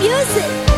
music.